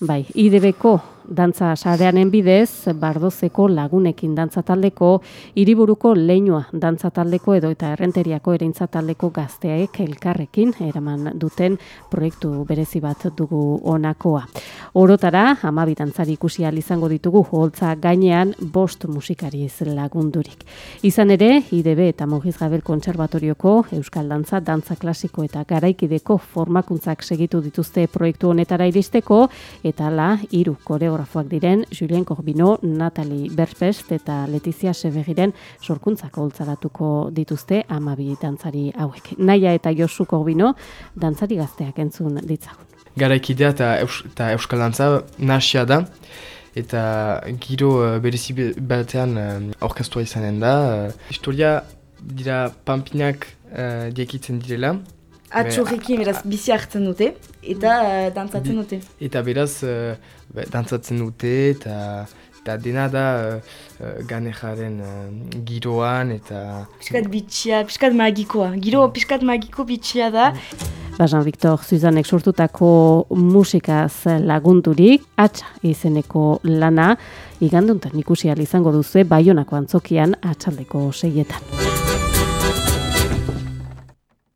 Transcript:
Bai, IDB-ko dantza sareanen bidez, bardozeko lagunekin dantza taldeko, hiriburuko leinua dantza taldeko edo eta errenteriako erintza taldeko gazteaek elkarrekin eraman duten proiektu berezi bat dugu onakoa. Orotara, amabi dantzari ikusi izango ditugu holtza gainean bost musikari ez lagundurik. Izan ere, IDB eta Mogiz Gabel Kontserbatorioko Euskal Dantza, Dantza Klasiko eta Garaikideko formakuntzak segitu dituzte proiektu honetara iristeko, eta la hiru koreografoak diren Julien Corbino, Natalie Berpest eta Letizia Sebegiren sorkuntzak holtzaratuko dituzte amabi dantzari hauek. Naia eta Josu Corbino dantzari gazteak entzun ditzagun. Garaikidea eta, eus, eta Euskal Dantza nasia da eta giro uh, berezi batean uh, orkestua izanen da. Uh, historia dira pampinak uh, diekitzen direla, Atxurrekin beraz bizi hartzen dute eta uh, dantzatzen dute. Eta beraz uh, dantzatzen dute eta, eta dena da uh, ganejaren giroan eta... Piskat bitxia, piskat magikoa. Giro mm. piskat magiko bitxia da. Bajan Victor Zuzanek sortutako musikaz lagundurik, atxa izeneko lana, iganduntan ikusi izango duzu Baionako antzokian atxaldeko seietan.